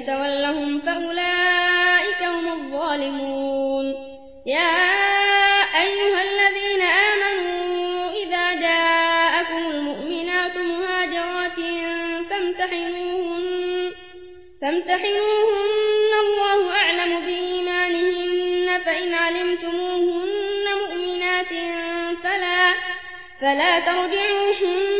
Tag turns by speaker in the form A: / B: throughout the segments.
A: يتولهم فأولئك هم الظالمون. يا أيها الذين آمنوا إذا جاءكم المؤمنات مهاجرات فامتحنوهن, فامتحنوهن الله أعلم بإيمانهن فإن علمتموهن مؤمنات فلا, فلا ترجعوهن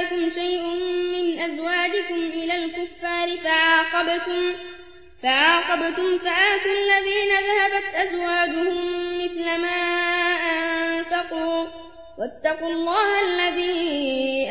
A: فاتكم شيء من أزواجكم إلى الكفار فعاقبتم, فعاقبتم فآتوا الذين ذهبت أزواجهم مثل ما أنفقوا واتقوا الله الذي